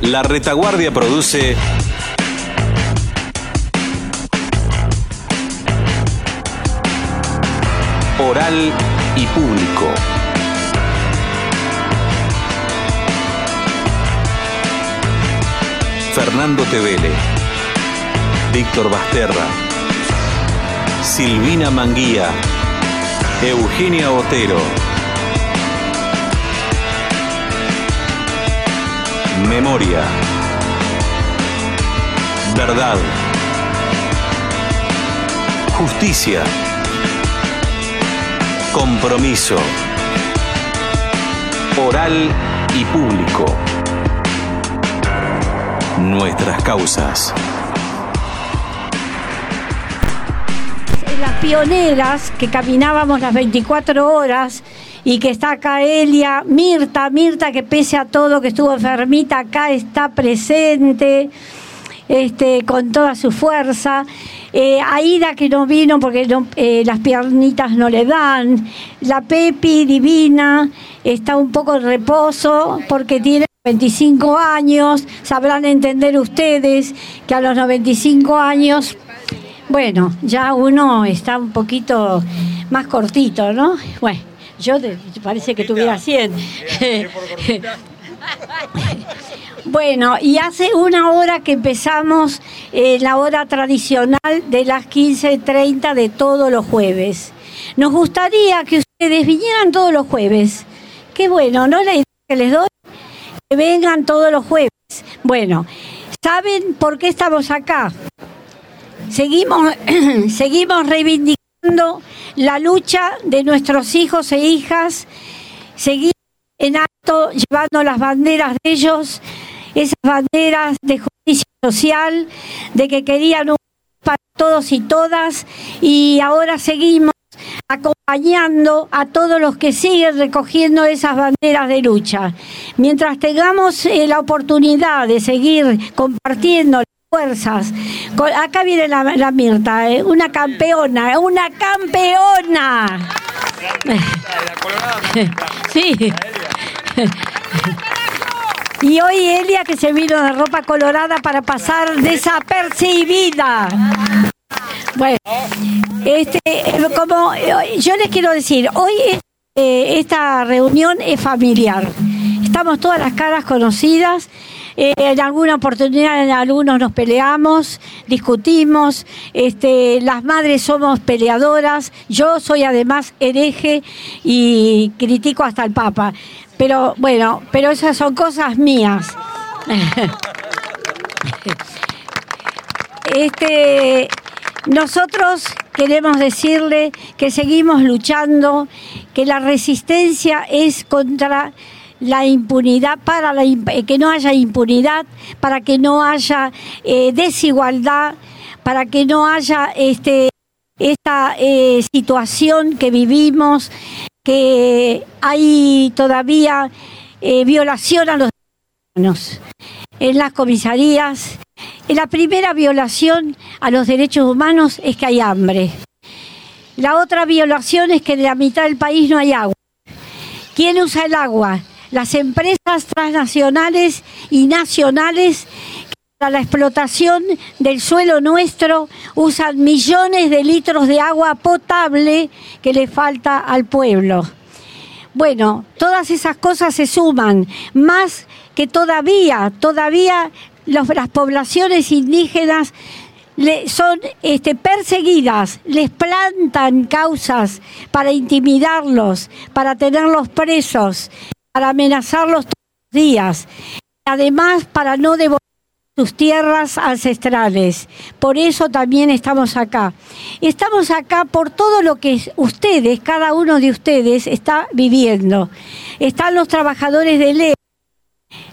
La retaguardia produce oral y público. Fernando Tevele, Víctor Basterra, Silvina Manguía, Eugenia Otero. Memoria. Verdad. Justicia. Compromiso. Oral y público. Nuestras causas. Las pioneras que caminábamos las 24 horas y que está acá Elia, Mirta, Mirta que pese a todo, que estuvo enfermita, acá está presente. Este, con toda su fuerza. Eh, Aida que no vino porque eh, las piernitas no le dan. La Pepi divina está un poco en reposo porque tiene 25 años. Sabrán entender ustedes que a los 95 años, bueno, ya uno está un poquito más cortito, ¿no? Bueno, yo te, parece que tuviera 100. Bueno, y hace una hora que empezamos eh, la hora tradicional de las 15.30 de todos los jueves. Nos gustaría que ustedes vinieran todos los jueves. Qué bueno, ¿no? La idea que les doy, que vengan todos los jueves. Bueno, ¿saben por qué estamos acá? Seguimos, seguimos reivindicando la lucha de nuestros hijos e hijas, seguimos en alto llevando las banderas de ellos esas banderas de justicia social, de que querían un para todos y todas, y ahora seguimos acompañando a todos los que siguen recogiendo esas banderas de lucha. Mientras tengamos eh, la oportunidad de seguir compartiendo fuerzas. Acá viene la, Mirta, eh, una campeona, una campeona. Sí. Y hoy Elia que se vino de ropa colorada para pasar desapercibida. Bueno, este, como yo les quiero decir, hoy eh, esta reunión es familiar. Estamos todas las caras conocidas. Eh, en alguna oportunidad en algunos nos peleamos, discutimos, este, las madres somos peleadoras, yo soy además hereje y critico hasta el Papa. Pero bueno, pero esas son cosas mías. Este, nosotros queremos decirle que seguimos luchando, que la resistencia es contra la impunidad, para la, que no haya impunidad, para que no haya eh, desigualdad, para que no haya este, esta eh, situación que vivimos que hay todavía eh, violación a los humanos en las comisarías. La primera violación a los derechos humanos es que hay hambre. La otra violación es que en la mitad del país no hay agua. ¿Quién usa el agua? Las empresas transnacionales y nacionales para la explotación del suelo nuestro usan millones de litros de agua potable que le falta al pueblo. Bueno, todas esas cosas se suman, más que todavía, todavía las poblaciones indígenas son este, perseguidas, les plantan causas para intimidarlos, para tenerlos presos, para amenazarlos todos los días, además para no devolver sus tierras ancestrales. Por eso también estamos acá. Estamos acá por todo lo que ustedes, cada uno de ustedes, está viviendo. Están los trabajadores de ley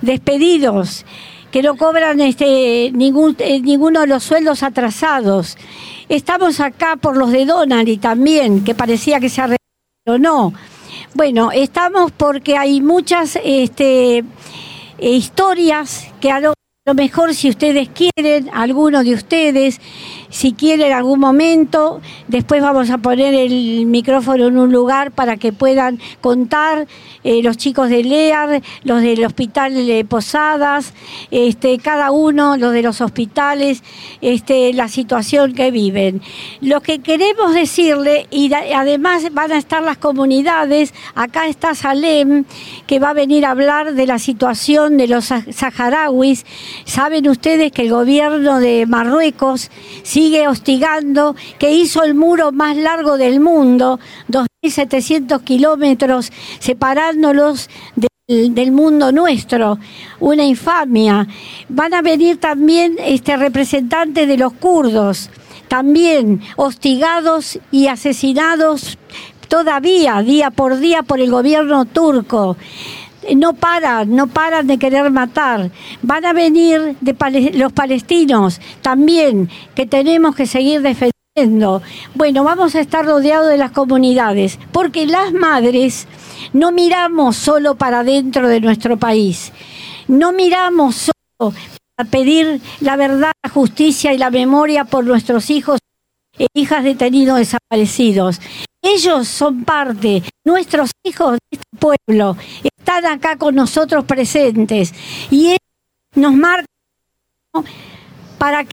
despedidos, que no cobran este, ningún, eh, ninguno de los sueldos atrasados. Estamos acá por los de Donald también, que parecía que se arreglaron, no. Bueno, estamos porque hay muchas este, historias que a lo mejor si ustedes quieren, algunos de ustedes, si quiere en algún momento, después vamos a poner el micrófono en un lugar para que puedan contar eh, los chicos de LEAR, los del hospital de Posadas, este, cada uno, los de los hospitales, este, la situación que viven. Lo que queremos decirle, y además van a estar las comunidades, acá está Salem, que va a venir a hablar de la situación de los saharauis. Saben ustedes que el gobierno de Marruecos sigue hostigando, que hizo el muro más largo del mundo, 2.700 kilómetros separándolos del, mundo nuestro, una infamia. Van a venir también este, representantes de los kurdos, también hostigados y asesinados todavía, día por día, por el gobierno turco no paran, no paran de querer matar. Van a venir los palestinos también, que tenemos que seguir defendiendo. Bueno, vamos a estar rodeados de las comunidades, porque las madres no miramos solo para dentro de nuestro país, no miramos solo para pedir la verdad, la justicia y la memoria por nuestros hijos e hijas detenidos desaparecidos. Ellos son parte, nuestros hijos de este pueblo, están acá con nosotros presentes y nos marca para que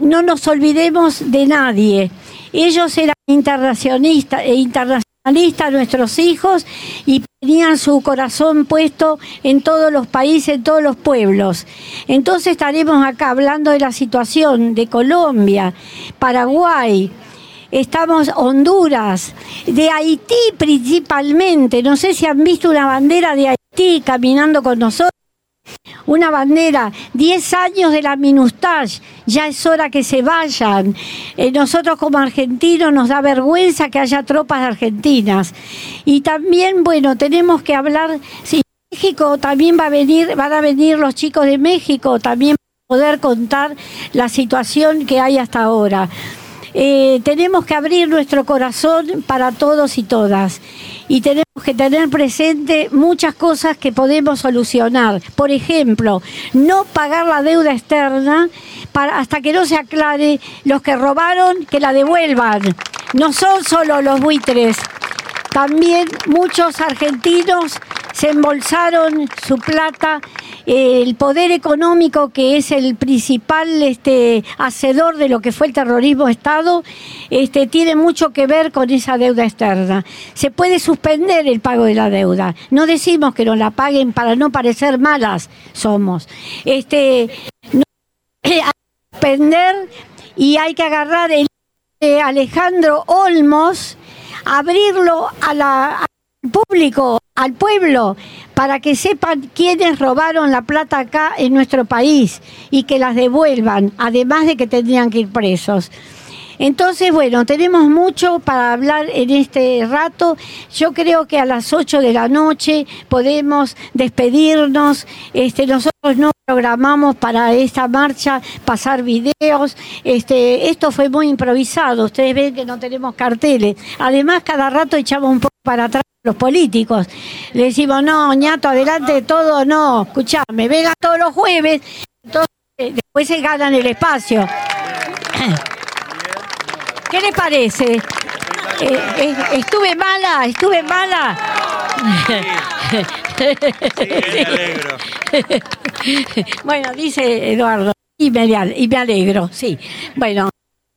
no, nos olvidemos de nadie. Ellos eran internacionalistas, e internacionalistas nuestros hijos, y tenían su corazón puesto en todos los países, en todos los pueblos. Entonces estaremos acá hablando de la situación de Colombia, Paraguay, estamos Honduras, de Haití principalmente. No sé si han visto una bandera de Haití caminando con nosotros. Una bandera, 10 años de la Minustage, ya es hora que se vayan. Eh, nosotros como argentinos nos da vergüenza que haya tropas argentinas. Y también, bueno, tenemos que hablar, si México también va a venir, van a venir los chicos de México, también poder contar la situación que hay hasta ahora. Eh, tenemos que abrir nuestro corazón para todos y todas y tenemos que tener presente muchas cosas que podemos solucionar. Por ejemplo, no pagar la deuda externa hasta que no se aclare los que robaron, que la devuelvan. No son solo los buitres, también muchos argentinos se embolsaron su plata, el poder económico que es el principal este, hacedor de lo que fue el terrorismo Estado, este, tiene mucho que ver con esa deuda externa. Se puede suspender el pago de la deuda. No decimos que nos la paguen para no parecer malas somos. Este, no, hay que suspender y hay que agarrar el de Alejandro Olmos, abrirlo a la, público al pueblo para que sepan quiénes robaron la plata acá en nuestro país y que las devuelvan, además de que tendrían que ir presos. Entonces, bueno, tenemos mucho para hablar en este rato. Yo creo que a las 8 de la noche podemos despedirnos. Este, nosotros no programamos para esta marcha pasar videos. Este, esto fue muy improvisado. Ustedes ven que no tenemos carteles. Además, cada rato echamos un poco para atrás los políticos. Le decimos, no, ñato, adelante de todo, no, escuchame, venga todos los jueves, entonces después se ganan el espacio. ¿Qué le parece? Eh, eh, ¿Estuve mala? ¿Estuve mala? bueno, dice Eduardo, y me, y me alegro, sí. Bueno,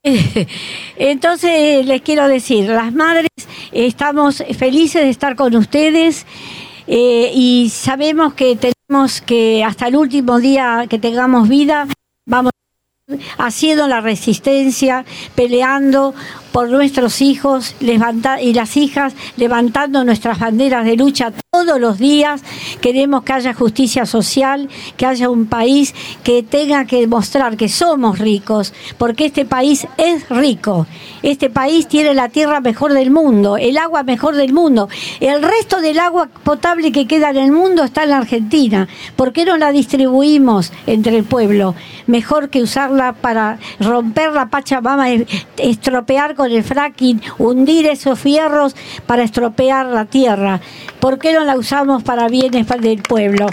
entonces les quiero decir, las madres estamos felices de estar con ustedes eh, y sabemos que tenemos que hasta el último día que tengamos vida vamos haciendo la resistencia, peleando por nuestros hijos y las hijas, levantando nuestras banderas de lucha todos los días. Queremos que haya justicia social, que haya un país que tenga que demostrar que somos ricos, porque este país es rico. Este país tiene la tierra mejor del mundo, el agua mejor del mundo. El resto del agua potable que queda en el mundo está en la Argentina. ¿Por qué no la distribuimos entre el pueblo? Mejor que usarla para romper la Pachamama, estropear con el fracking, hundir esos fierros para estropear la tierra. ¿Por qué no la usamos para bienes del pueblo?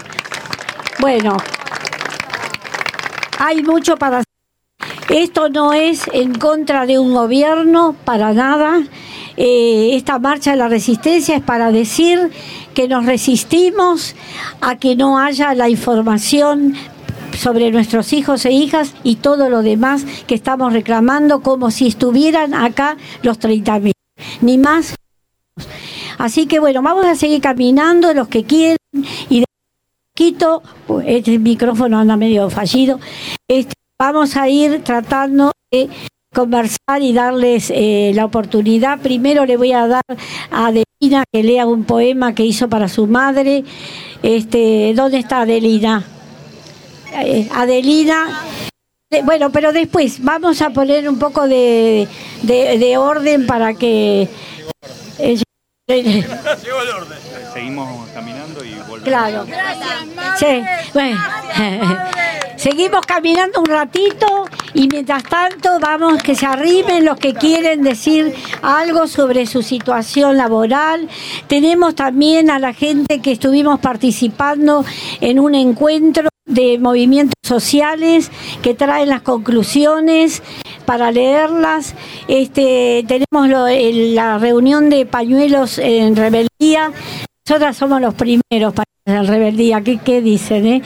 Bueno, hay mucho para Esto no es en contra de un gobierno, para nada. Eh, esta marcha de la resistencia es para decir que nos resistimos a que no haya la información sobre nuestros hijos e hijas y todo lo demás que estamos reclamando como si estuvieran acá los 30.000, ni más. Así que bueno, vamos a seguir caminando los que quieren y de poquito, este micrófono anda medio fallido, este, vamos a ir tratando de conversar y darles eh, la oportunidad. Primero le voy a dar a Adelina que lea un poema que hizo para su madre. Este, ¿Dónde está Adelina? Eh, Adelina. Bueno, pero después vamos a poner un poco de, de, orden para que... Eh. Seguimos caminando y volvemos. Claro. Sí, bueno. Seguimos caminando un ratito y mientras tanto vamos que se arrimen los que quieren decir algo sobre su situación laboral. Tenemos también a la gente que estuvimos participando en un encuentro de movimientos sociales que traen las conclusiones para leerlas. Este, tenemos la reunión de pañuelos en rebeldía. Nosotras somos los primeros para la rebeldía. ¿Qué, qué dicen? Eh?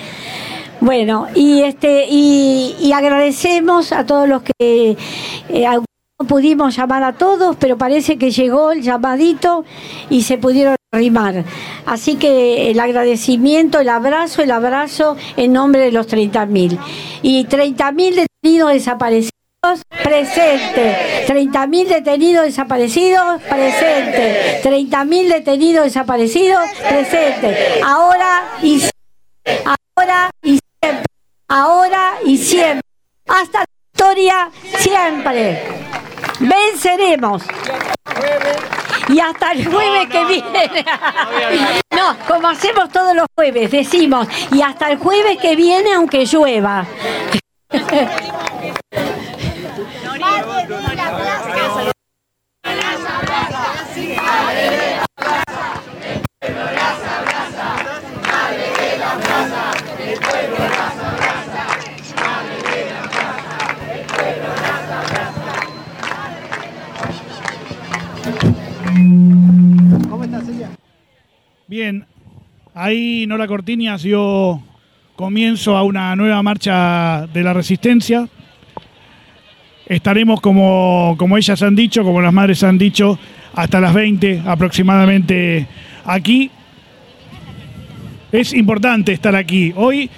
Bueno, y este y, agradecemos a todos los que eh, no pudimos llamar a todos, pero parece que llegó el llamadito y se pudieron arrimar. Así que el agradecimiento, el abrazo, el abrazo en nombre de los 30.000. Y 30.000 detenidos desaparecidos. Presente. 30.000 detenidos desaparecidos, presente. 30.000 detenidos desaparecidos, presente. Ahora y ahora y ahora y siempre. Hasta la historia siempre. Venceremos. Y hasta el jueves que viene. No, como hacemos todos los jueves, decimos, y hasta el jueves que viene aunque llueva. Bien, ahí Nora Cortiñas dio comienzo a una nueva marcha de la resistencia. Estaremos, como, como ellas han dicho, como las madres han dicho, hasta las 20 aproximadamente aquí. Es importante estar aquí. Hoy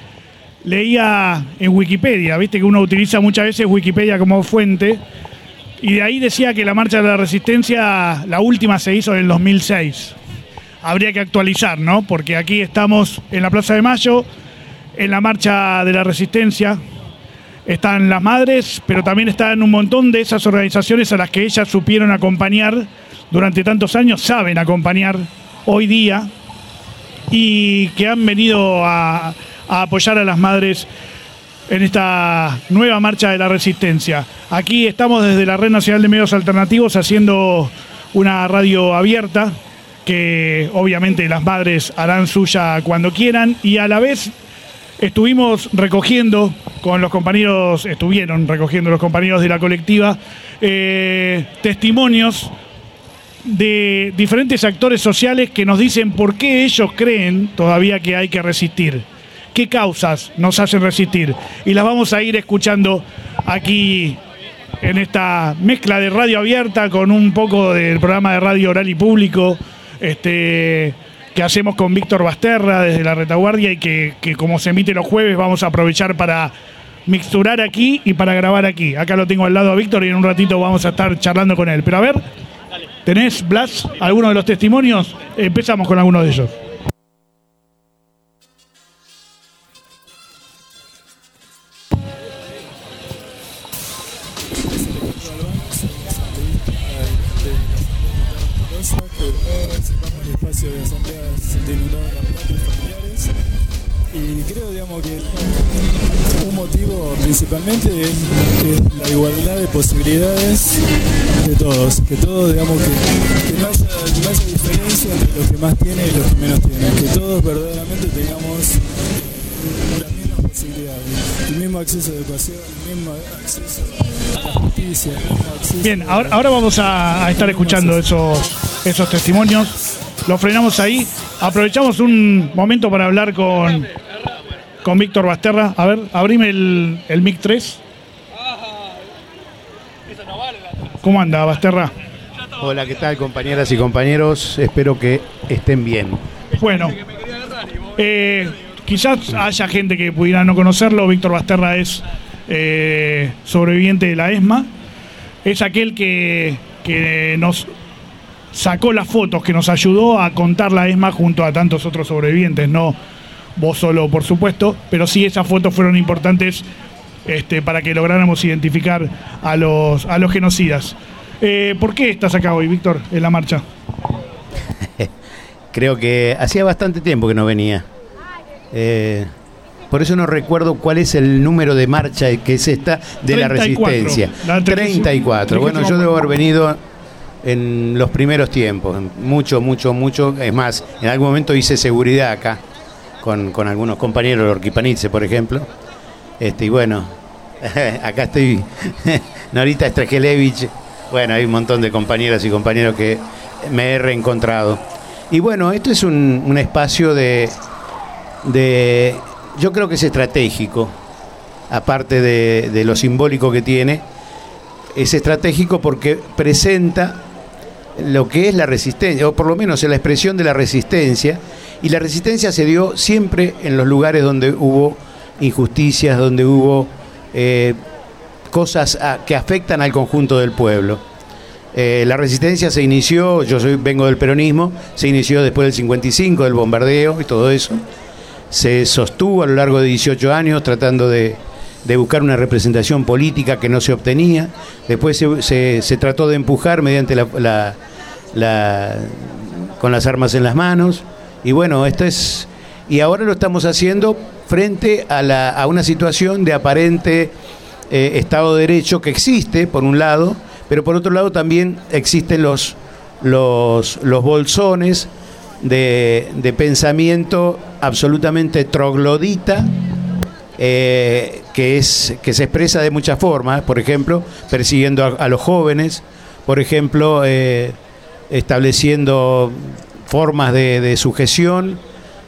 leía en Wikipedia, viste que uno utiliza muchas veces Wikipedia como fuente, y de ahí decía que la Marcha de la Resistencia, la última se hizo en el 2006 habría que actualizar, ¿no? Porque aquí estamos en la Plaza de Mayo, en la marcha de la resistencia, están las madres, pero también están un montón de esas organizaciones a las que ellas supieron acompañar durante tantos años, saben acompañar hoy día y que han venido a, apoyar a las madres en esta nueva marcha de la resistencia. Aquí estamos desde la Red Nacional de Medios Alternativos haciendo una radio abierta que obviamente las madres harán suya cuando quieran y a la vez estuvimos recogiendo con los compañeros, estuvieron recogiendo los compañeros de la colectiva eh, testimonios de diferentes actores sociales que nos dicen por qué ellos creen todavía que hay que resistir, qué causas nos hacen resistir. Y las vamos a ir escuchando aquí en esta mezcla de radio abierta con un poco del programa de radio oral y público este, que hacemos con Víctor Basterra desde la retaguardia y que, como se emite los jueves vamos a aprovechar para mixturar aquí y para grabar aquí. Acá lo tengo al lado a Víctor y en un ratito vamos a estar charlando con él. Pero a ver, ¿tenés, Blas, alguno de los testimonios? Empezamos con alguno de ellos. Principalmente es, la igualdad de posibilidades de todos, que todos digamos que, no, haya, diferencia entre los que más tienen y los que menos tienen, que todos verdaderamente tengamos las mismas posibilidades, el mismo acceso a educación, el mismo acceso a la justicia, el mismo acceso Bien, ahora, ahora vamos a, a estar escuchando esos, esos testimonios. Lo frenamos ahí. Aprovechamos un momento para hablar con, con Víctor Basterra. A ver, abrime el, el MIC 3. ¿Cómo anda, Basterra? Hola, ¿qué tal compañeras y compañeros? Espero que estén bien. Bueno, eh, quizás haya gente que pudiera no conocerlo. Víctor Basterra es eh, sobreviviente de la ESMA. Es aquel que, que nos sacó las fotos, que nos ayudó a contar la ESMA junto a tantos otros sobrevivientes. No vos solo, por supuesto, pero sí esas fotos fueron importantes este, para que lográramos identificar a los, a los genocidas. Eh, ¿Por qué estás acá hoy, Víctor, en la marcha? Creo que hacía bastante tiempo que no venía. Eh, por eso no recuerdo cuál es el número de marcha que es esta de la 34. resistencia. La 34. Bueno, yo debo haber venido en los primeros tiempos. Mucho, mucho, mucho. Es más, en algún momento hice seguridad acá con, algunos compañeros Orquipanice, por ejemplo. Este, y bueno, acá estoy. Norita Strajelevich. Bueno, hay un montón de compañeras y compañeros que me he reencontrado. Y bueno, esto es un, espacio de, de. Yo creo que es estratégico, aparte de lo simbólico que tiene. Es estratégico porque presenta lo que es la resistencia, o por lo menos en la expresión de la resistencia. Y la resistencia se dio siempre en los lugares donde hubo injusticias, donde hubo eh, cosas a- que afectan al conjunto del pueblo. Eh, la resistencia se inició, yo soy, vengo del peronismo, se inició después del 55, del bombardeo y todo eso. Se sostuvo a lo largo de 18 años tratando de, de buscar una representación política que no se obtenía. Después se, se- trató de empujar mediante la, la- la- con las armas en las manos. Y bueno, esto es. Y ahora lo estamos haciendo frente a, la- a una situación de aparente eh, Estado de Derecho que existe, por un lado, pero por otro lado también existen los, los, los bolsones de, de pensamiento absolutamente troglodita, eh, que, es, que se expresa de muchas formas, por ejemplo, persiguiendo a, a los jóvenes, por ejemplo, eh, estableciendo formas de, de sujeción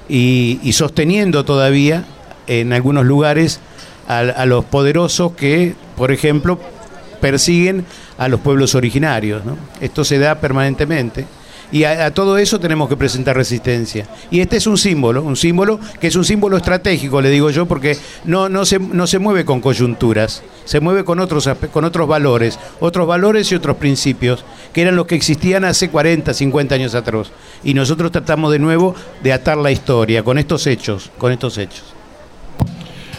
y, sosteniendo todavía en algunos lugares a, los poderosos que, por ejemplo, persiguen a los pueblos originarios. Esto se da permanentemente. Y a, todo eso tenemos que presentar resistencia. Y este es un símbolo, un símbolo que es un símbolo estratégico, le digo yo, porque no, no, se, no se mueve con coyunturas, se mueve con otros, con otros valores, otros valores y otros principios, que eran los que existían hace 40, 50 años atrás. Y nosotros tratamos de nuevo de atar la historia con estos hechos, con estos hechos.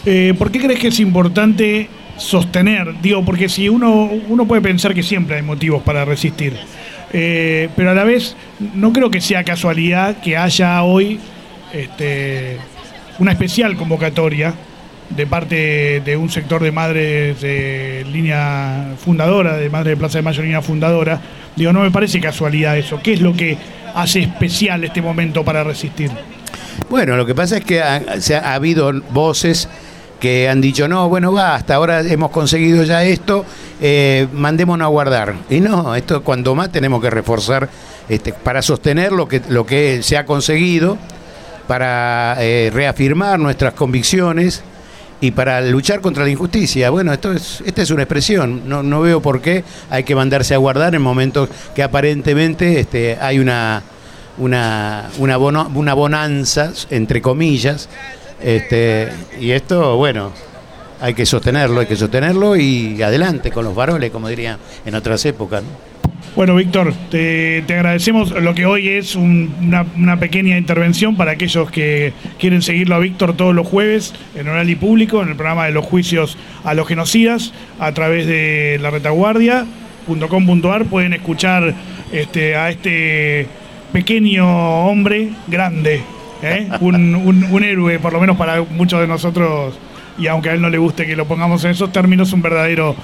Eh, ¿Por qué crees que es importante sostener? Digo, porque si uno, uno puede pensar que siempre hay motivos para resistir, eh, pero a la vez no creo que sea casualidad que haya hoy este, una especial convocatoria de parte de un sector de madres de línea fundadora, de madres de Plaza de Mayo línea fundadora. Digo, no me parece casualidad eso. ¿Qué es lo que hace especial este momento para resistir? Bueno, lo que pasa es que ha, habido voces que han dicho, no, bueno, basta, ahora hemos conseguido ya esto, eh, mandémonos a guardar. Y no, esto cuando más tenemos que reforzar este, para sostener lo que, lo que se ha conseguido, para eh, reafirmar nuestras convicciones y para luchar contra la injusticia. Bueno, esto es, esta es una expresión, no, no veo por qué hay que mandarse a guardar en momentos que aparentemente este, hay una una, una, bono- una bonanza, entre comillas, este, y esto, bueno, hay que sostenerlo, hay que sostenerlo y adelante con los varones, como dirían en otras épocas. ¿no? Bueno, Víctor, te, agradecemos lo que hoy es un- una, pequeña intervención para aquellos que quieren seguirlo a Víctor todos los jueves en y público, en el programa de los juicios a los genocidas, a través de la retaguardia.com.ar pueden escuchar este, a este pequeño hombre grande, ¿eh? un, un- un héroe, por lo menos para muchos de nosotros, y aunque a él no le guste que lo pongamos en esos términos, un verdadero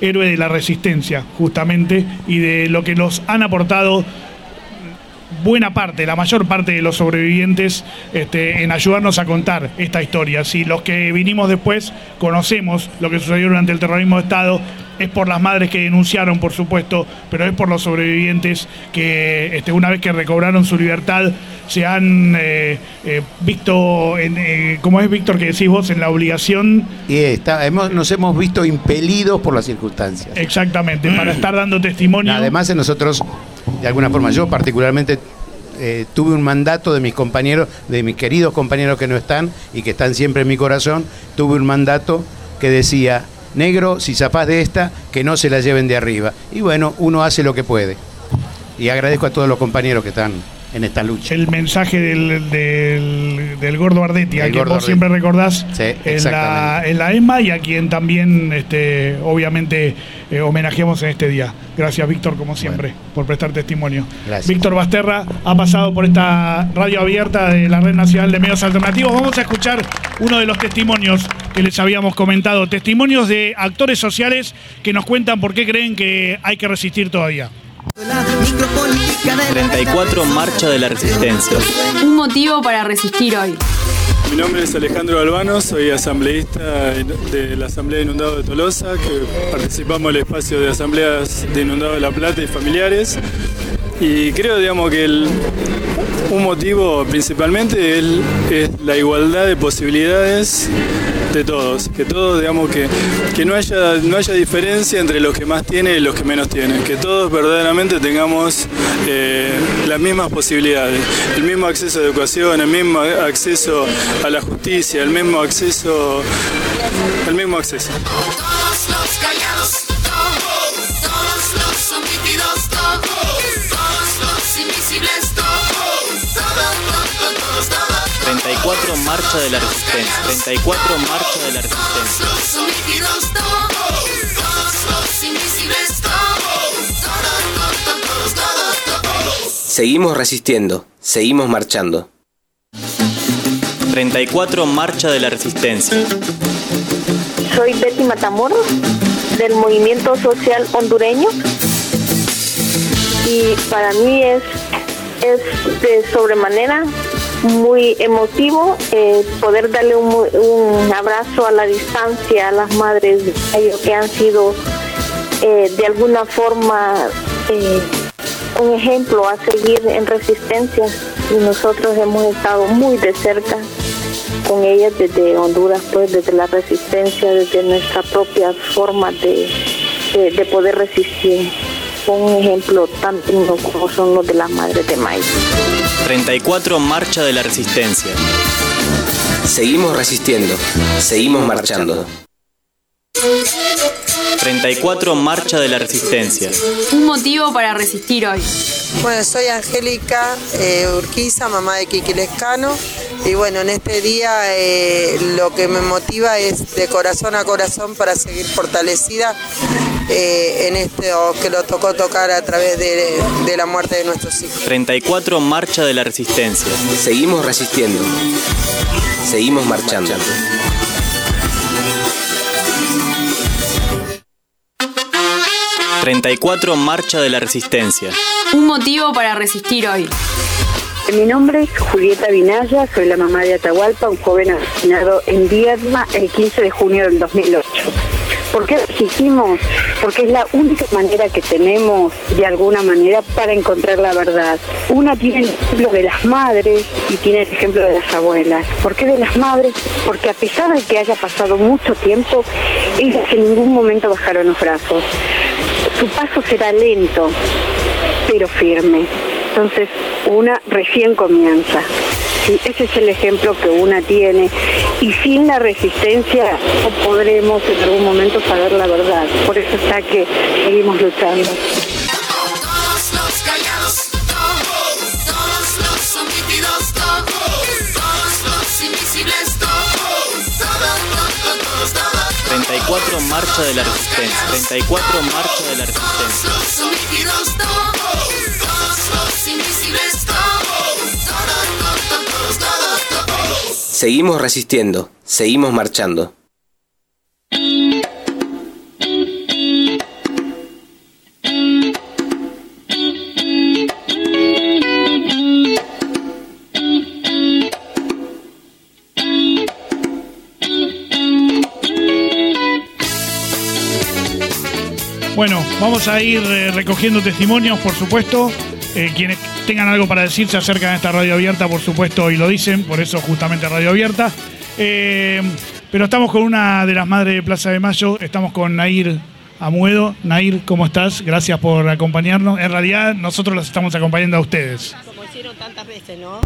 héroe de la resistencia, justamente, y de lo que nos han aportado buena parte, la mayor parte de los sobrevivientes este, en ayudarnos a contar esta historia. Si los que vinimos después conocemos lo que sucedió durante el terrorismo de Estado, es por las madres que denunciaron, por supuesto, pero es por los sobrevivientes que este, una vez que recobraron su libertad se han eh, eh, visto, en, eh, como es Víctor que decís vos, en la obligación. Y está, hemos, nos hemos visto impelidos por las circunstancias. Exactamente, para estar dando testimonio. Además, nosotros, de alguna forma, yo particularmente tuve un mandato de mis compañeros, de mis queridos compañeros que no están y que están siempre en mi corazón, tuve un mandato que decía, negro, si zapás de esta, que no se la lleven de arriba. Y bueno, uno hace lo que puede. Y agradezco a todos los compañeros que están en esta lucha. El mensaje del, del, gordo Ardetti, a quien vos siempre recordás en, la, en, la, ESMA y a quien también este, obviamente eh, homenajeamos en este día. Gracias Víctor, como siempre, por prestar testimonio. Víctor Basterra ha pasado por esta radio abierta de la Red Nacional de Medios Alternativos. Vamos a escuchar uno de los testimonios que les habíamos comentado, testimonios de actores sociales que nos cuentan por qué creen que hay que resistir todavía. 34 Marcha de la Resistencia. Un motivo para resistir hoy. Mi nombre es Alejandro Albano, soy asambleísta de la Asamblea de Inundados de Tolosa, que participamos en el espacio de asambleas de Inundados de La Plata y familiares. Y creo, digamos, que un motivo principalmente es la igualdad de posibilidades de todos, que todos digamos que, que no, haya, no haya diferencia entre los que más tienen y los que menos tienen, que todos verdaderamente tengamos eh, las mismas posibilidades, el mismo acceso a educación, el mismo acceso a la justicia, el mismo acceso, el mismo acceso. 34 Marcha de la Resistencia. 34 Marcha de la Resistencia. Seguimos resistiendo, seguimos marchando. 34 Marcha de la Resistencia. Soy Betty Matamoros, del Movimiento Social Hondureño. Y para mí es, es de sobremanera muy emotivo eh, poder darle un, abrazo a la distancia a las madres que han sido eh, de alguna forma eh, un ejemplo a seguir en resistencia. Y nosotros hemos estado muy de cerca con ellas desde Honduras, pues desde la resistencia, desde nuestra propia forma de, de poder resistir un ejemplo tan digno como son los de las madres de maíz. 34 Marcha de la Resistencia. Seguimos resistiendo, seguimos marchando. 34 Marcha de la Resistencia. Un motivo para resistir hoy. Bueno, soy Angélica eh, Urquiza, mamá de Kiki Lescano. Y bueno, en este día eh, lo que me motiva es de corazón a corazón para seguir fortalecida eh, en este que lo tocó tocar a través de, de la muerte de nuestros hijos. 34 Marcha de la Resistencia. Seguimos resistiendo. Seguimos marchando. 34 Marcha de la Resistencia. Un motivo para resistir hoy. Mi nombre es Julieta Vinaya, soy la mamá de Atahualpa, un joven asesinado en Vierma el 15 de junio del 2008. ¿Por qué resistimos? Porque es la única manera que tenemos, de alguna manera, para encontrar la verdad. Una tiene el ejemplo de las madres y tiene el ejemplo de las abuelas. ¿Por qué de las madres? Porque a pesar de que haya pasado mucho tiempo, ellas en ningún momento bajaron los brazos su paso será lento, pero firme. Entonces, una recién comienza. Ese es el ejemplo que una tiene. Y sin la resistencia no podremos en algún momento saber la verdad. Por eso está que seguimos luchando. Marcha de la Resistencia. 34 Marcha de la Resistencia. Seguimos resistiendo, seguimos marchando. Bueno, vamos a ir eh, recogiendo testimonios, por supuesto. Eh, quienes tengan algo para decir se acercan a esta radio abierta, por supuesto, y lo dicen, por eso justamente radio abierta. Eh, pero estamos con una de las madres de Plaza de Mayo, estamos con Nair Amuedo. Nair, ¿cómo estás? Gracias por acompañarnos. En realidad, nosotros los estamos acompañando a ustedes. Como hicieron tantas veces, ¿no?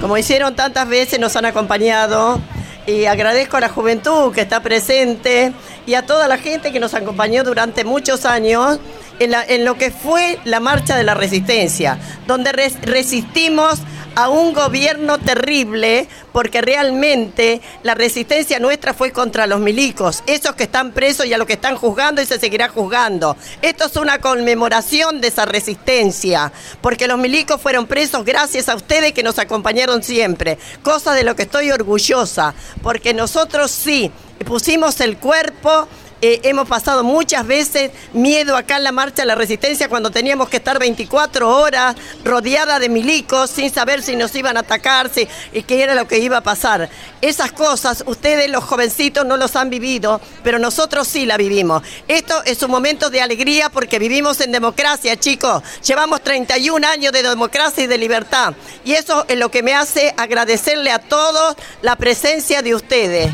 Como hicieron tantas veces, nos han acompañado. Y agradezco a la juventud que está presente y a toda la gente que nos acompañó durante muchos años en, lo que fue la marcha de la resistencia, donde res- resistimos a un gobierno terrible porque realmente la resistencia nuestra fue contra los milicos, esos que están presos y a los que están juzgando y se seguirá juzgando. Esto es una conmemoración de esa resistencia, porque los milicos fueron presos gracias a ustedes que nos acompañaron siempre, cosa de lo que estoy orgullosa, porque nosotros sí pusimos el cuerpo. Eh, hemos pasado muchas veces miedo acá en la marcha de la resistencia cuando teníamos que estar 24 horas rodeada de milicos sin saber si nos iban a atacar si, y qué era lo que iba a pasar. Esas cosas ustedes los jovencitos no los han vivido, pero nosotros sí la vivimos. Esto es un momento de alegría porque vivimos en democracia, chicos. Llevamos 31 años de democracia y de libertad. Y eso es lo que me hace agradecerle a todos la presencia de ustedes.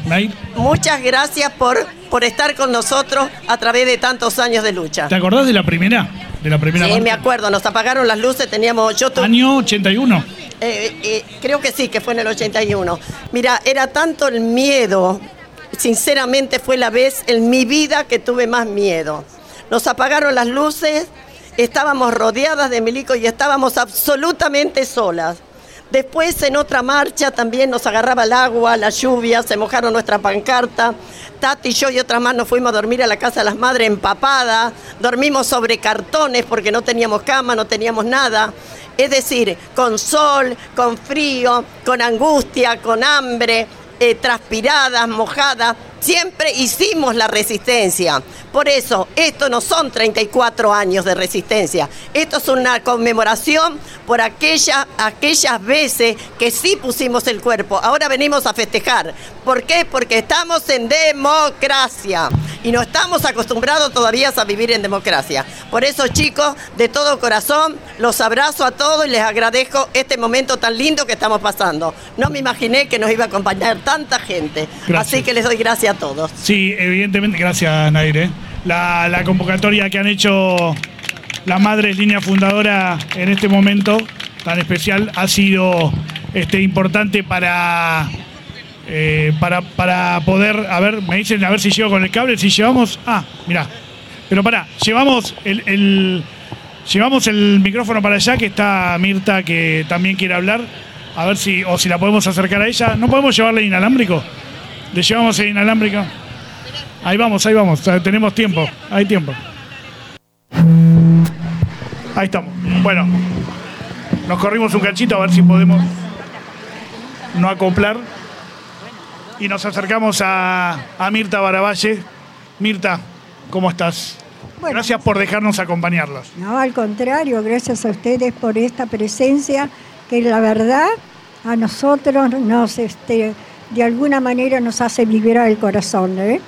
Muchas gracias por, por estar con nosotros a través de tantos años de lucha. ¿te acordás de la primera? De la primera Sí, marcha? me acuerdo, nos apagaron las luces, teníamos... Yo tu- Año 81. eh, eh, creo que sí, que fue en el 81. Mira, era tanto el miedo, sinceramente fue la vez en mi vida que tuve más miedo. Nos apagaron las luces, estábamos rodeadas de milicos y estábamos absolutamente solas. Después en otra marcha también nos agarraba el agua, la lluvia, se mojaron nuestra pancarta. Tati, yo y otras más nos fuimos a dormir a la casa de las madres empapadas. Dormimos sobre cartones porque no teníamos cama, no teníamos nada. Es decir, con sol, con frío, con angustia, con hambre, eh, transpiradas, mojadas. Siempre hicimos la resistencia. Por eso, esto no son 34 años de resistencia. Esto es una conmemoración por aquella, aquellas veces que sí pusimos el cuerpo. Ahora venimos a festejar. ¿Por qué? Porque estamos en democracia. Y no estamos acostumbrados todavía a vivir en democracia. Por eso, chicos, de todo corazón, los abrazo a todos y les agradezco este momento tan lindo que estamos pasando. No me imaginé que nos iba a acompañar tanta gente. Gracias. Así que les doy gracias Sí, evidentemente, gracias Nair. ¿eh? La, convocatoria que han hecho las madres línea fundadora en este momento tan especial ha sido este, importante para, eh, para, para poder, a ver, me dicen a ver si llego con el cable, si llevamos, ah, mirá, pero pará, llevamos el, el- llevamos el micrófono para allá que está Mirta que también quiere hablar, a ver si, o si la podemos acercar a ella, ¿no podemos llevarle inalámbrico? Le llevamos el inalámbrico. Ahí vamos, ahí vamos. Tenemos tiempo. Hay tiempo. Ahí estamos. Bueno, nos corrimos un cachito a ver si podemos no acoplar. Y nos acercamos a, a Mirta Baravalle. Mirta, ¿cómo estás? Gracias por dejarnos acompañarlos. No, al contrario, gracias a ustedes por esta presencia que la verdad a nosotros nos, este, de alguna manera nos hace vibrar el corazón. ¿eh?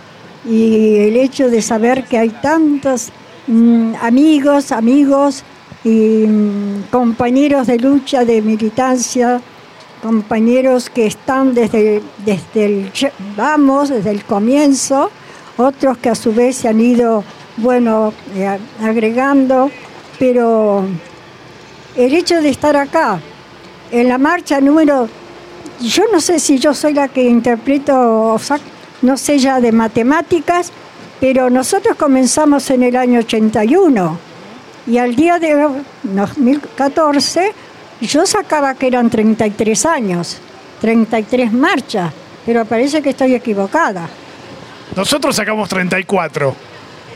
Y el hecho de saber que hay tantos mm, amigos, amigos y mm, compañeros de lucha, de militancia, compañeros que están desde, desde el vamos, desde el comienzo, otros que a su vez se han ido, bueno, eh, agregando, pero el hecho de estar acá, en la marcha número, yo no sé si yo soy la que interpreto, no sé ya de matemáticas, pero nosotros comenzamos en el año 81 y al día de 2014 yo sacaba que eran 33 años, 33 marchas, pero parece que estoy equivocada. Nosotros sacamos 34.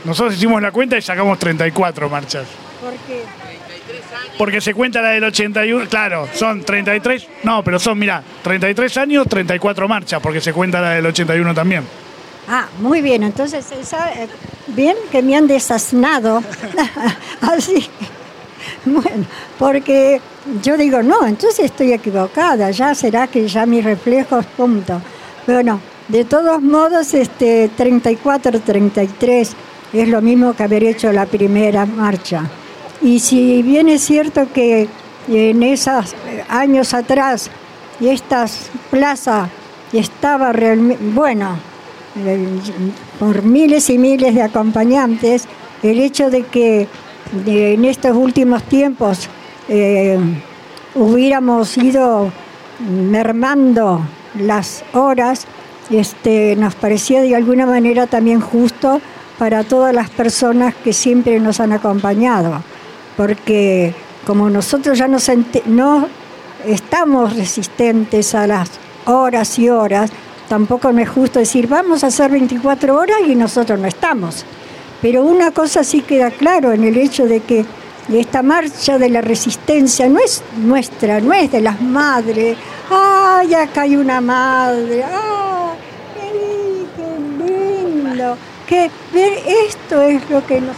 Nosotros hicimos la cuenta y sacamos 34 marchas. Porque Porque se cuenta la del 81, claro, son 33, no, pero son, mira, 33 años, 34 marchas, porque se cuenta la del 81 también. Ah, muy bien, entonces esa, eh, bien que me han desasnado. Así, bueno, porque yo digo, no, entonces estoy equivocada, ya será que ya mis reflejos, punto. Bueno, de todos modos, este 34, 33, es lo mismo que haber hecho la primera marcha. Y si bien es cierto que en esos años atrás esta plaza estaba realmente, bueno, eh, por miles y miles de acompañantes, el hecho de que en estos últimos tiempos eh, hubiéramos ido mermando las horas, este, nos parecía de alguna manera también justo para todas las personas que siempre nos han acompañado, porque como nosotros ya no estamos resistentes a las horas y horas, tampoco no es justo decir vamos a hacer 24 horas y nosotros no estamos. Pero una cosa sí queda claro en el hecho de que esta marcha de la resistencia no es nuestra, no es de las madres. ¡Ay, acá hay una madre! ¡Ay, qué lindo! Que ver esto es lo que nos,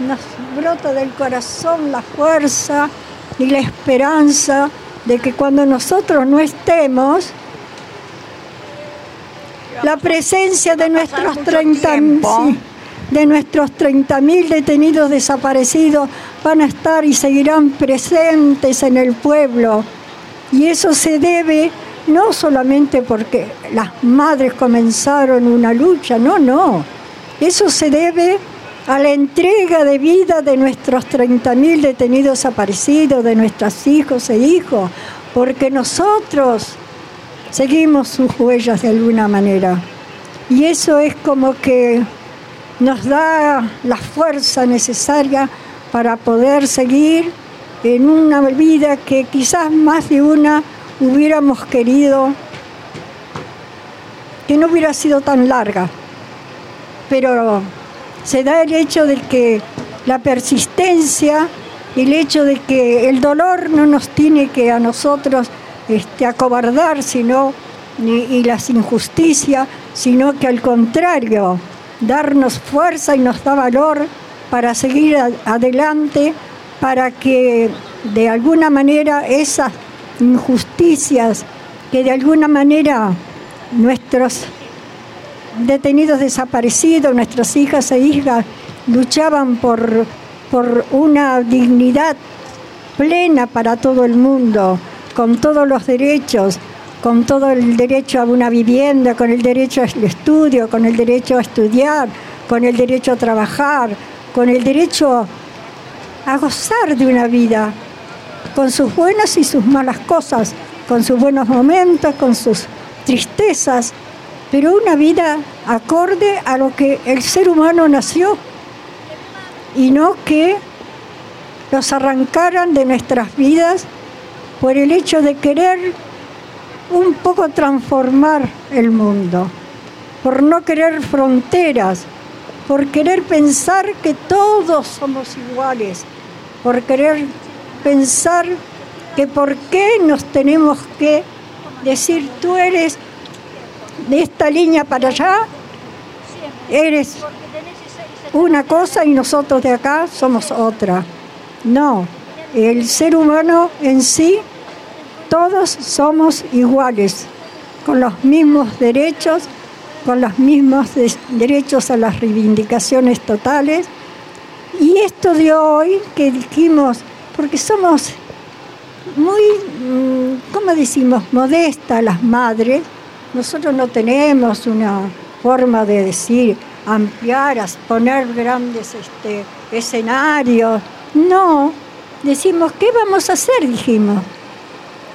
nos brota del corazón, la fuerza y la esperanza de que cuando nosotros no estemos, la presencia de nuestros 30 de nuestros 30.000 detenidos desaparecidos van a estar y seguirán presentes en el pueblo. Y eso se debe no solamente porque las madres comenzaron una lucha, no, no. Eso se debe a la entrega de vida de nuestros 30.000 detenidos desaparecidos, de nuestros hijos e hijos, porque nosotros seguimos sus huellas de alguna manera. Y eso es como que nos da la fuerza necesaria para poder seguir en una vida que quizás más de una hubiéramos querido que no hubiera sido tan larga. Pero se da el hecho de que la persistencia, el hecho de que el dolor no nos tiene que a nosotros este, acobardar, sino y las injusticias, sino que al contrario, darnos fuerza y nos da valor para seguir adelante, para que de alguna manera esas injusticias que de alguna manera nuestros detenidos desaparecidos, nuestras hijas e hijas luchaban por, por una dignidad plena para todo el mundo, con todos los derechos, con todo el derecho a una vivienda, con el derecho al estudio, con el derecho a estudiar, con el derecho a trabajar, con el derecho a gozar de una vida, con sus buenas y sus malas cosas, con sus buenos momentos, con sus tristezas, pero una vida acorde a lo que el ser humano nació y no que nos arrancaran de nuestras vidas por el hecho de querer un poco transformar el mundo, por no querer fronteras, por querer pensar que todos somos iguales, por querer pensar que por qué nos tenemos que decir tú eres de esta línea para allá, eres una cosa y nosotros de acá somos otra. No, el ser humano en sí todos somos iguales, con los mismos derechos, con los mismos derechos a las reivindicaciones totales. Y esto de hoy que dijimos, porque somos muy, mm, ¿cómo decimos?, modestas las madres, nosotros no tenemos una forma de decir, ampliar, poner grandes este, escenarios. No, decimos, ¿qué vamos a hacer? Dijimos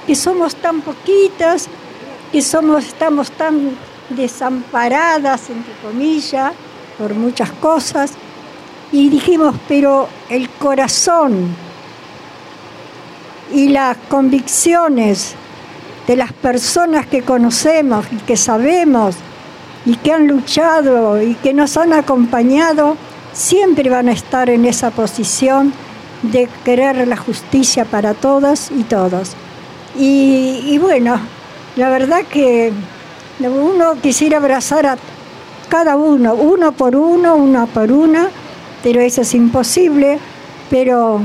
que somos tan poquitas, que somos, estamos tan desamparadas, entre comillas, por muchas cosas. Y dijimos, pero el corazón y las convicciones de las personas que conocemos y que sabemos y que han luchado y que nos han acompañado, siempre van a estar en esa posición de querer la justicia para todas y todos. Y, bueno, la verdad que uno quisiera abrazar a cada uno, uno por uno, una por una, pero eso es imposible, pero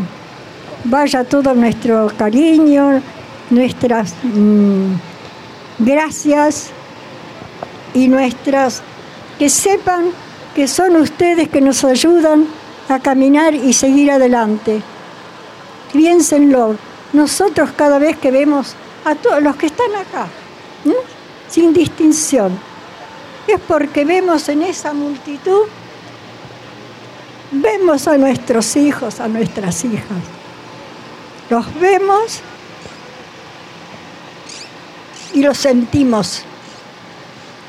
vaya todo nuestro cariño, nuestras mm, gracias y nuestras que sepan que son ustedes que nos ayudan a caminar y seguir adelante. Piénsenlo, nosotros cada vez que vemos a todos los que están acá, sin distinción, es porque vemos en esa multitud, vemos a nuestros hijos, a nuestras hijas. Los vemos y los sentimos.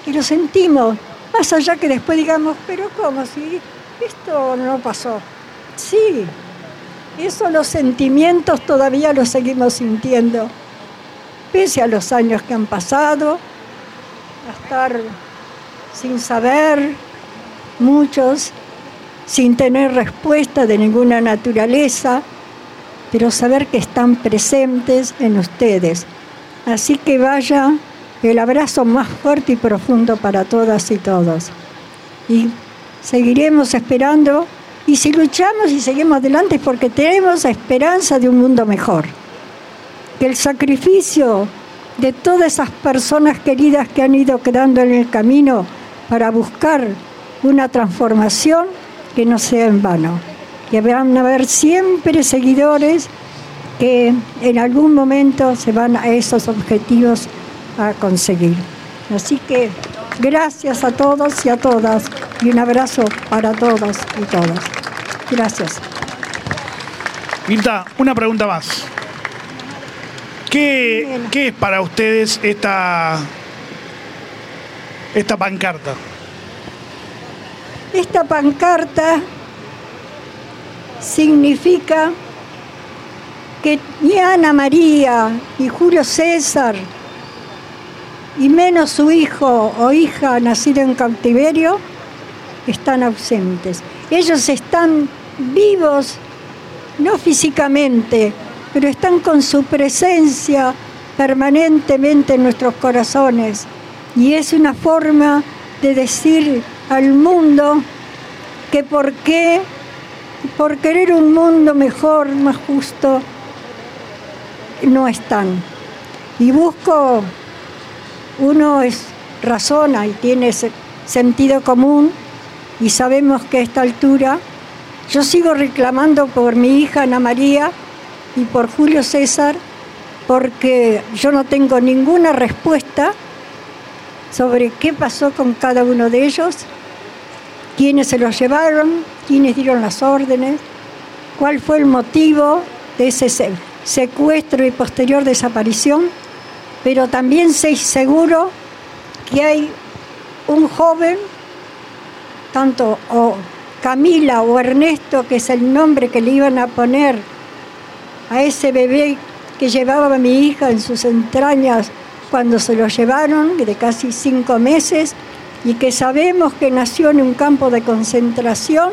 Y lo sentimos, más allá que después digamos, pero ¿cómo si esto no pasó? Sí, eso los sentimientos todavía los seguimos sintiendo, pese a los años que han pasado, a estar sin saber, muchos, sin tener respuesta de ninguna naturaleza, pero saber que están presentes en ustedes. Así que vaya el abrazo más fuerte y profundo para todas y todos. Y seguiremos esperando y si luchamos y seguimos adelante es porque tenemos esperanza de un mundo mejor. Que el sacrificio de todas esas personas queridas que han ido quedando en el camino para buscar una transformación que no sea en vano. Que van a haber siempre seguidores que en algún momento se van a esos objetivos a conseguir. Así que gracias a todos y a todas y un abrazo para todos y todas. Gracias. Mirta, una pregunta más. ¿Qué, ¿Qué, es para ustedes esta, esta pancarta? Esta pancarta significa que ni Ana María, ni Julio César, y menos su hijo o hija nacido en cautiverio, están ausentes. Ellos están vivos, no físicamente, pero están con su presencia permanentemente en nuestros corazones. Y es una forma de decir al mundo que por qué, por querer un mundo mejor, más justo, no están. Y busco, uno es razona y tiene sentido común y sabemos que a esta altura yo sigo reclamando por mi hija Ana María y por Julio César porque yo no tengo ninguna respuesta sobre qué pasó con cada uno de ellos, quiénes se los llevaron, quiénes dieron las órdenes, cuál fue el motivo de ese secuestro y posterior desaparición, pero también sé seguro que hay un joven, tanto o Camila o Ernesto, que es el nombre que le iban a poner a ese bebé que llevaba a mi hija en sus entrañas cuando se lo llevaron, de casi cinco meses, y que sabemos que nació en un campo de concentración,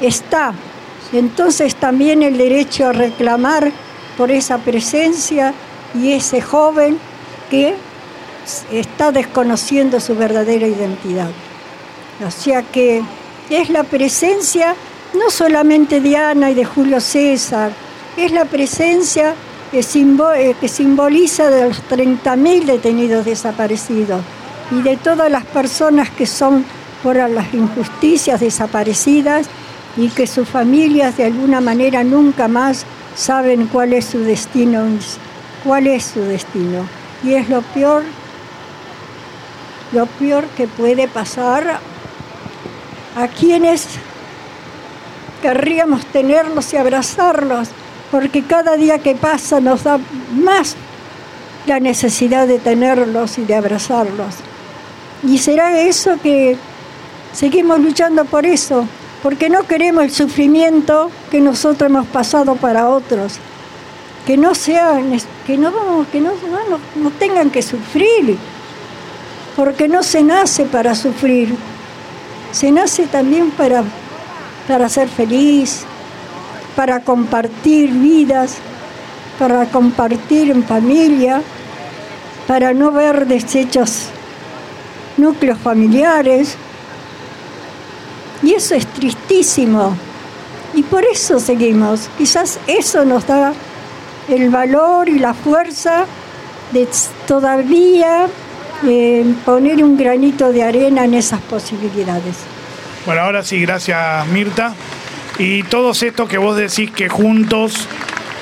está. Entonces también el derecho a reclamar por esa presencia y ese joven que está desconociendo su verdadera identidad. O sea que es la presencia no solamente de Ana y de Julio César, es la presencia que, eh, simboliza de los 30.000 detenidos desaparecidos y de todas las personas que son por las injusticias desaparecidas y que sus familias de alguna manera nunca más saben cuál es su destino, cuál es su destino. Y es lo peor, lo peor que puede pasar a quienes querríamos tenerlos y abrazarlos, porque cada día que pasa nos da más la necesidad de tenerlos y de abrazarlos. Y será eso que seguimos luchando por eso, porque no queremos el sufrimiento que nosotros hemos pasado para otros, que no sean, que no, que no, no tengan que sufrir, porque no se nace para sufrir, se nace también para, para ser feliz, para compartir vidas, para compartir en familia, para no ver desechos núcleos familiares. Y eso es tristísimo. Y por eso seguimos. Quizás eso nos da el valor y la fuerza de todavía eh, poner un granito de arena en esas posibilidades. Bueno, ahora sí, gracias Mirta. Y todos estos que vos decís que juntos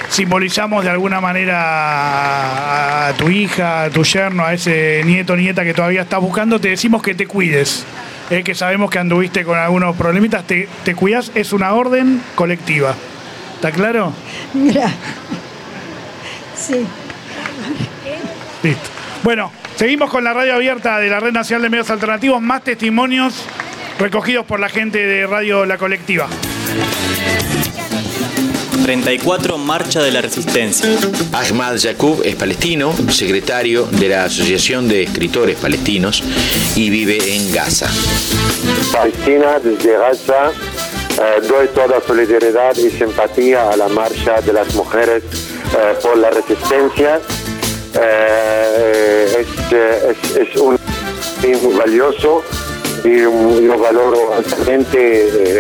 simbolizamos de alguna manera a tu hija, a tu yerno, a ese nieto nieta que todavía estás buscando, te decimos que te cuides. Eh, que sabemos que anduviste con algunos problemitas, te, te cuidas, es una orden colectiva. ¿Está claro? Mira. Sí. Listo. Bueno, seguimos con la radio abierta de la Red Nacional de Medios Alternativos, más testimonios recogidos por la gente de Radio La Colectiva. 34 Marcha de la Resistencia. Ahmad Yaqub es palestino, secretario de la Asociación de Escritores Palestinos y vive en Gaza. Palestina, desde Gaza, eh, doy toda solidaridad y simpatía a la marcha de las mujeres eh, por la resistencia. Eh, es, es- es un fin muy valioso y yo valoro altamente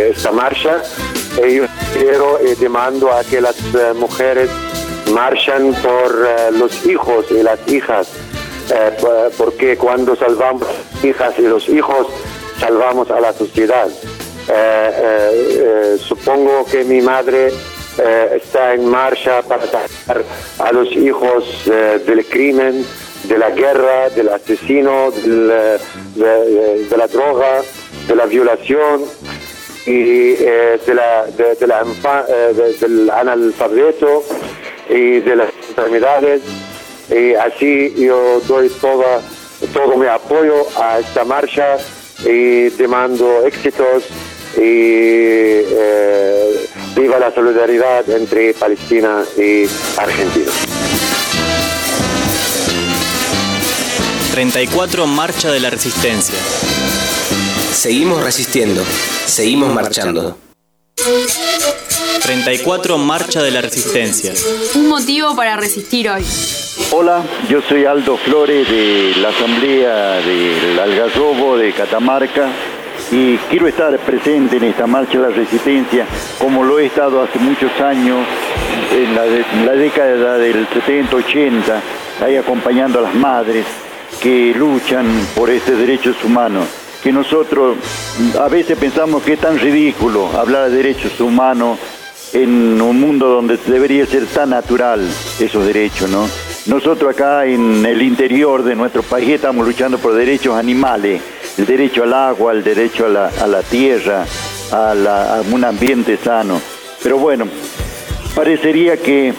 eh, esta marcha. Yo quiero y demando a que las eh, mujeres marchan por eh, los hijos y las hijas, eh, porque cuando salvamos hijas y los hijos, salvamos a la sociedad. Supongo que mi madre está en marcha para sacar a los hijos del crimen, de la guerra, del asesino, de la droga, de la violación y eh, de la, de, de la eh, de- del analfabeto y de las enfermedades. Y así yo doy toda, todo mi apoyo a esta marcha y demando éxitos y eh, viva la solidaridad entre Palestina y Argentina. 34 Marcha de la Resistencia. Seguimos resistiendo, seguimos marchando. 34 Marcha de la Resistencia. Un motivo para resistir hoy. Hola, yo soy Aldo Flores de la Asamblea del Algarrobo de Catamarca y quiero estar presente en esta marcha de la resistencia como lo he estado hace muchos años, en la, de- en la década del 70-80, ahí acompañando a las madres que luchan por estos derechos humanos, que nosotros a veces pensamos que es tan ridículo hablar de derechos humanos en un mundo donde debería ser tan natural esos derechos, ¿no? Nosotros acá en el interior de nuestro país estamos luchando por derechos animales, el derecho al agua, el derecho a la, a la tierra, a, la- un ambiente sano. Pero bueno, parecería que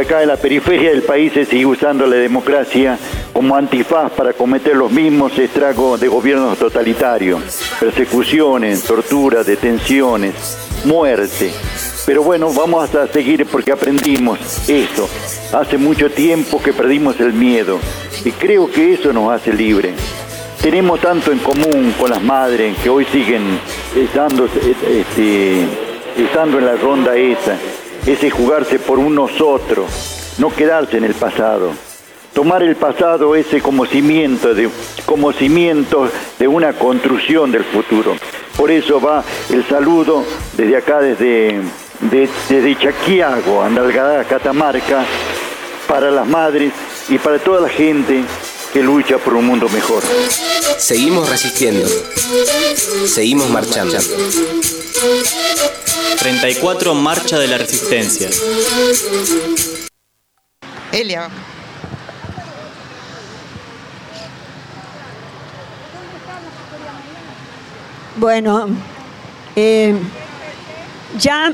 acá en la periferia del país se sigue usando la democracia como antifaz para cometer los mismos estragos de gobiernos totalitarios, persecuciones, torturas, detenciones, muerte. Pero bueno, vamos a seguir porque aprendimos eso. Hace mucho tiempo que perdimos el miedo y creo que eso nos hace libres. Tenemos tanto en común con las madres que hoy siguen estando, este, estando en la ronda esa, ese jugarse por un nosotros, no quedarse en el pasado. Tomar el pasado ese como cimiento de, como cimiento de una construcción del futuro. Por eso va el saludo desde acá, desde, de- desde Chaquiago, Andalgalá, Catamarca, para las madres y para toda la gente que lucha por un mundo mejor. Seguimos resistiendo, seguimos marchando. 34 Marcha de la Resistencia. Elia. Bueno, eh, ya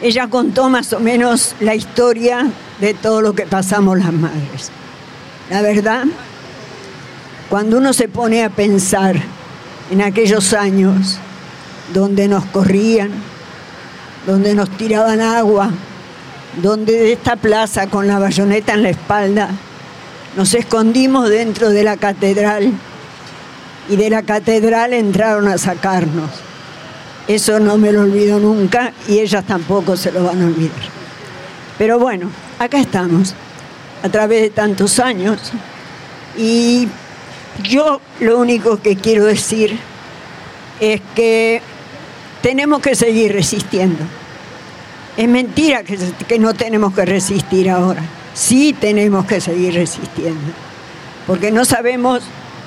ella contó más o menos la historia de todo lo que pasamos las madres. La verdad, cuando uno se pone a pensar en aquellos años donde nos corrían, donde nos tiraban agua, donde de esta plaza con la bayoneta en la espalda nos escondimos dentro de la catedral y de la catedral entraron a sacarnos. Eso no me lo olvido nunca y ellas tampoco se lo van a olvidar. Pero bueno, acá estamos, a través de tantos años, y yo lo único que quiero decir es que tenemos que seguir resistiendo. Es mentira que, que no tenemos que resistir ahora. Sí tenemos que seguir resistiendo, porque no sabemos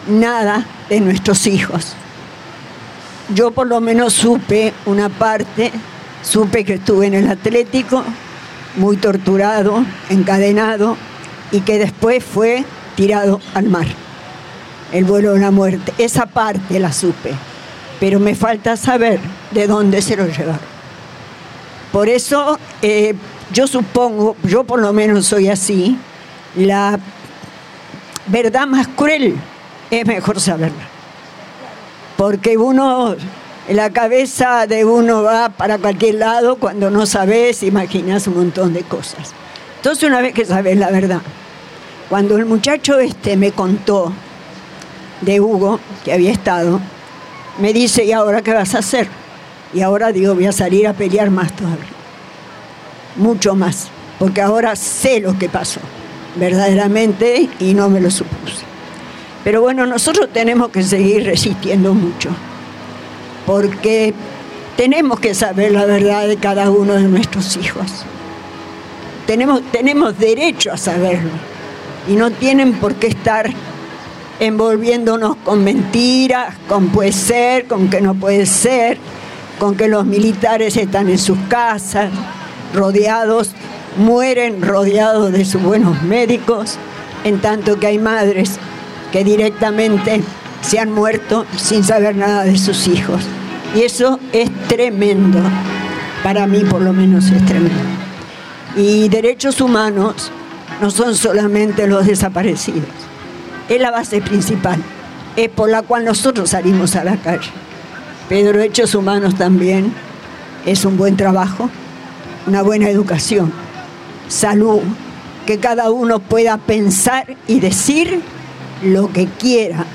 nada de nuestros hijos. yo por lo menos supe una parte, supe que estuve en el Atlético, muy torturado, encadenado, y que después fue tirado al mar, el vuelo de la muerte. Esa parte la supe, pero me falta saber de dónde se lo llevaron. Por eso eh, yo supongo, yo por lo menos soy así, la verdad más cruel es mejor saberla. Porque uno, la cabeza de uno va para cualquier lado cuando no sabes, imaginas un montón de cosas. Entonces una vez que sabes la verdad, cuando el muchacho este me contó de Hugo, que había estado, me dice, ¿y ahora qué vas a hacer? Y ahora digo, voy a salir a pelear más todavía. Mucho más. Porque ahora sé lo que pasó, verdaderamente, y no me lo supuse. Pero bueno, nosotros tenemos que seguir resistiendo mucho. Porque tenemos que saber la verdad de cada uno de nuestros hijos. Tenemos, tenemos derecho a saberlo. Y no tienen por qué estar envolviéndonos con mentiras, con puede ser, con que no puede ser, con que los militares están en sus casas, rodeados, mueren rodeados de sus buenos médicos, en tanto que hay madres que directamente se han muerto sin saber nada de sus hijos. Y eso es tremendo, para mí por lo menos es tremendo. Y derechos humanos no son solamente los desaparecidos, es la base principal, es por la cual nosotros salimos a la calle. Pero derechos humanos también es un buen trabajo, una buena educación, salud, que cada uno pueda pensar y decir lo que quiera,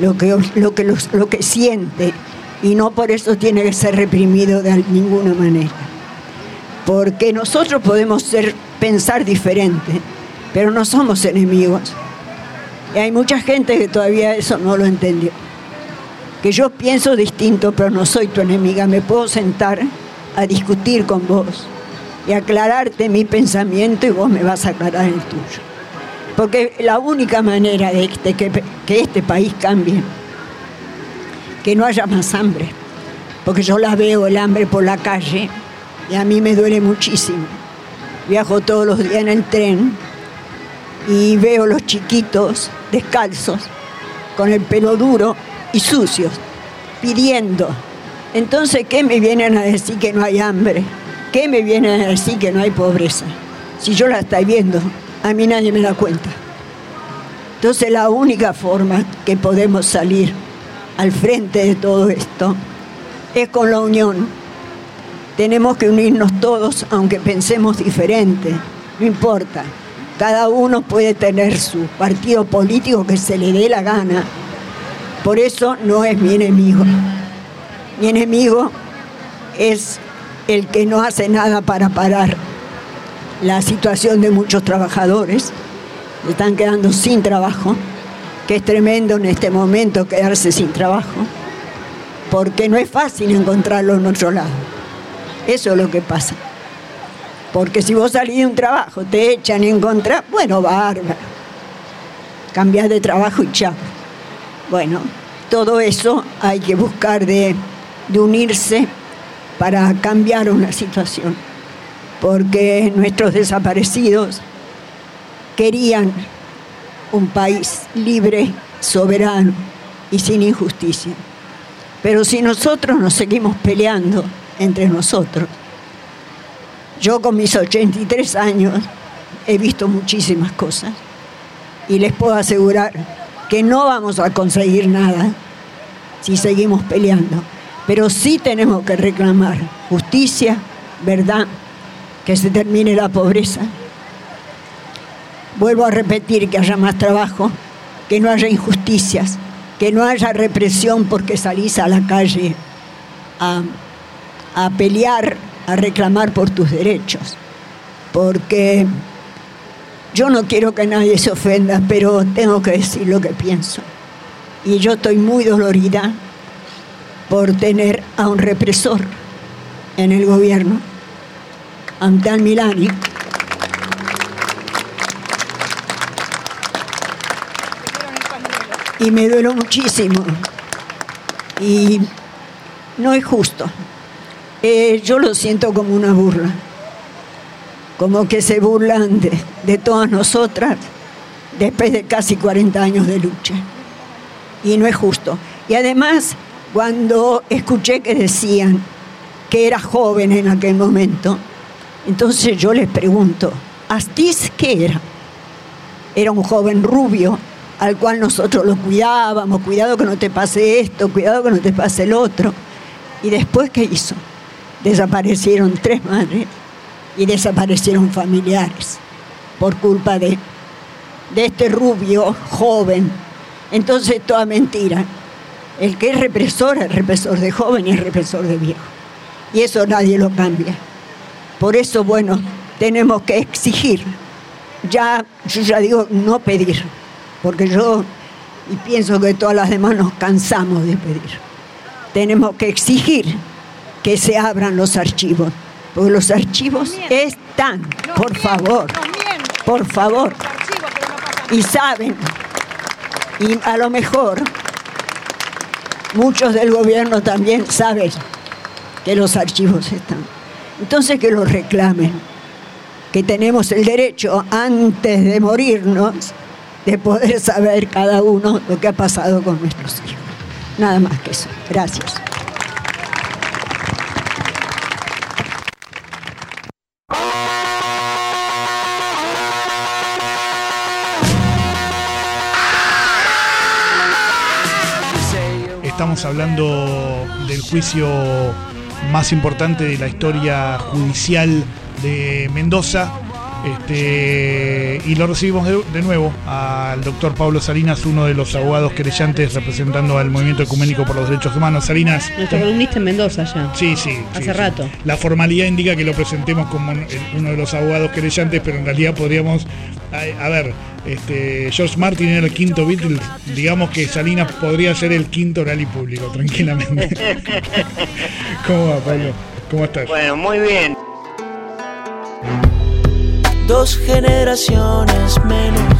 lo que, lo que, lo que siente, y no por eso tiene que ser reprimido de ninguna manera. Porque nosotros podemos pensar diferente, pero no somos enemigos. Y hay mucha gente que todavía eso no lo entendió. Que yo pienso distinto, pero no soy tu enemiga. Me puedo sentar a discutir con vos y aclararte mi pensamiento y vos me vas a aclarar el tuyo. Porque la única manera de este, que, este país cambie, que no haya más hambre, porque yo la veo el hambre por la calle y a mí me duele muchísimo. Viajo todos los días en el tren y veo los chiquitos descalzos, con el pelo duro y sucios, pidiendo. Entonces, ¿qué me vienen a decir que no hay hambre? ¿Qué me vienen a decir que no hay pobreza? Si yo la estoy viendo, a mí nadie me da cuenta. Entonces, la única forma que podemos salir al frente de todo esto es con la unión. Tenemos que unirnos todos, aunque pensemos diferente, no importa. Cada uno puede tener su partido político que se le dé la gana. Por eso no es mi enemigo. Mi enemigo es el que no hace nada para parar la situación de muchos trabajadores. Están quedando sin trabajo, que es tremendo en este momento quedarse sin trabajo, porque no es fácil encontrarlo en otro lado. Eso es lo que pasa. Porque si vos salís de un trabajo, te echan y encontrás, bueno, bárbaro. Cambiás de trabajo y chao. Bueno, todo eso hay que buscar de, de unirse para cambiar una situación. Porque nuestros desaparecidos querían un país libre, soberano y sin injusticia. Pero si nosotros nos seguimos peleando entre nosotros, yo con mis 83 años he visto muchísimas cosas y les puedo asegurar que no vamos a conseguir nada si seguimos peleando. Pero sí tenemos que reclamar justicia, verdad, que se termine la pobreza. Vuelvo a repetir que haya más trabajo, que no haya injusticias, que no haya represión porque salís a la calle a, a pelear a reclamar por tus derechos, porque yo no quiero que nadie se ofenda, pero tengo que decir lo que pienso. Y yo estoy muy dolorida por tener a un represor en el gobierno, Antal Milani. Y me duelo muchísimo. Y no es justo. Eh, yo lo siento como una burla, como que se burlan de, de todas nosotras después de casi 40 años de lucha. Y no es justo. Y además, cuando escuché que decían que era joven en aquel momento, entonces yo les pregunto, ¿Astiz qué era? Era un joven rubio al cual nosotros lo cuidábamos, cuidado que no te pase esto, cuidado que no te pase el otro. ¿Y después qué hizo? Desaparecieron tres madres y desaparecieron familiares por culpa de, de este rubio joven. Entonces, toda mentira. El que es represor es represor de joven y es represor de viejo. Y eso nadie lo cambia. Por eso, bueno, tenemos que exigir. Ya, yo ya digo, no pedir, porque yo, y pienso que todas las demás nos cansamos de pedir. Tenemos que exigir que se abran los archivos, porque los archivos están, por favor, por favor. Y saben, y a lo mejor muchos del gobierno también saben que los archivos están. Entonces que los reclamen, que tenemos el derecho antes de morirnos de poder saber cada uno lo que ha pasado con nuestros hijos. Nada más que eso. Gracias. Estamos hablando del juicio más importante de la historia judicial de Mendoza. Este, y lo recibimos de, de nuevo al doctor Pablo Salinas, uno de los abogados querellantes representando al Movimiento Ecuménico por los Derechos Humanos. Salinas. Nuestro columnista en Mendoza ya. Sí, sí. Hace sí, rato. sí. La formalidad indica que lo presentemos como uno de los abogados querellantes, pero en realidad podríamos. A, a ver, este, George Martin era el quinto Beatles. Digamos que Salinas podría ser el quinto rally público, tranquilamente. ¿Cómo va, Pablo? ¿Cómo estás? Bueno, muy bien. Dos generaciones menos.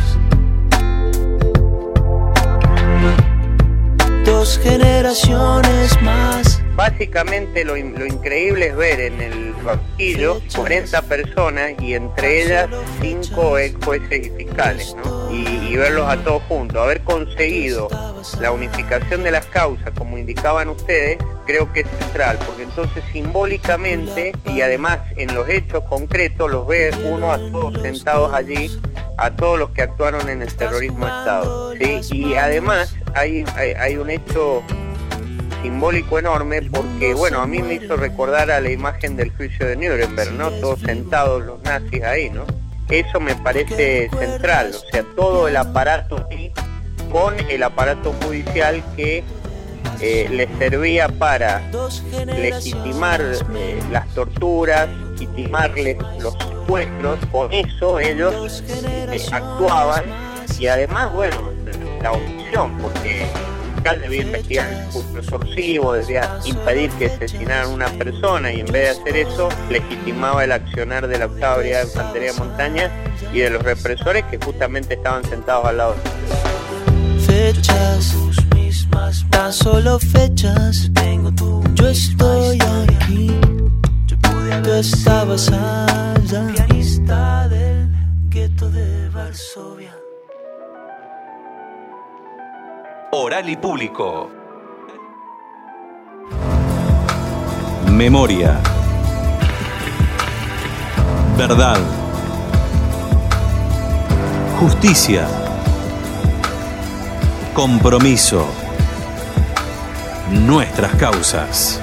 Dos generaciones más. Básicamente lo, lo increíble es ver en el banquillo 40 personas y entre ellas 5 ex jueces y fiscales, ¿no? Y, y verlos a todos juntos. Haber conseguido la unificación de las causas, como indicaban ustedes, creo que es central, porque entonces simbólicamente y además en los hechos concretos los ve uno a todos sentados allí, a todos los que actuaron en el terrorismo de Estado. ¿sí? Y además hay, hay, un hecho simbólico enorme porque, bueno, a mí me hizo recordar a la imagen del juicio de Nuremberg, ¿no? Todos sentados los nazis ahí, ¿no? Eso me parece central, o sea, todo el aparato con el aparato judicial que eh, les servía para legitimar eh, las torturas, legitimarles los secuestros, con eso ellos eh, actuaban. y además, bueno, la omisión, porque el fiscal debía investigar el discurso extorsivo, debía impedir que asesinaran a una persona y en vez de hacer eso legitimaba el accionar de la octava brigada de infantería de montaña y de los represores que justamente estaban sentados al lado. Fechas, tan solo fechas. Tengo tu Yo estoy aquí, tú estabas allá. Pianista del gueto de Varsovia. Oral y público. Memoria. Verdad. Justicia. Compromiso. Nuestras causas.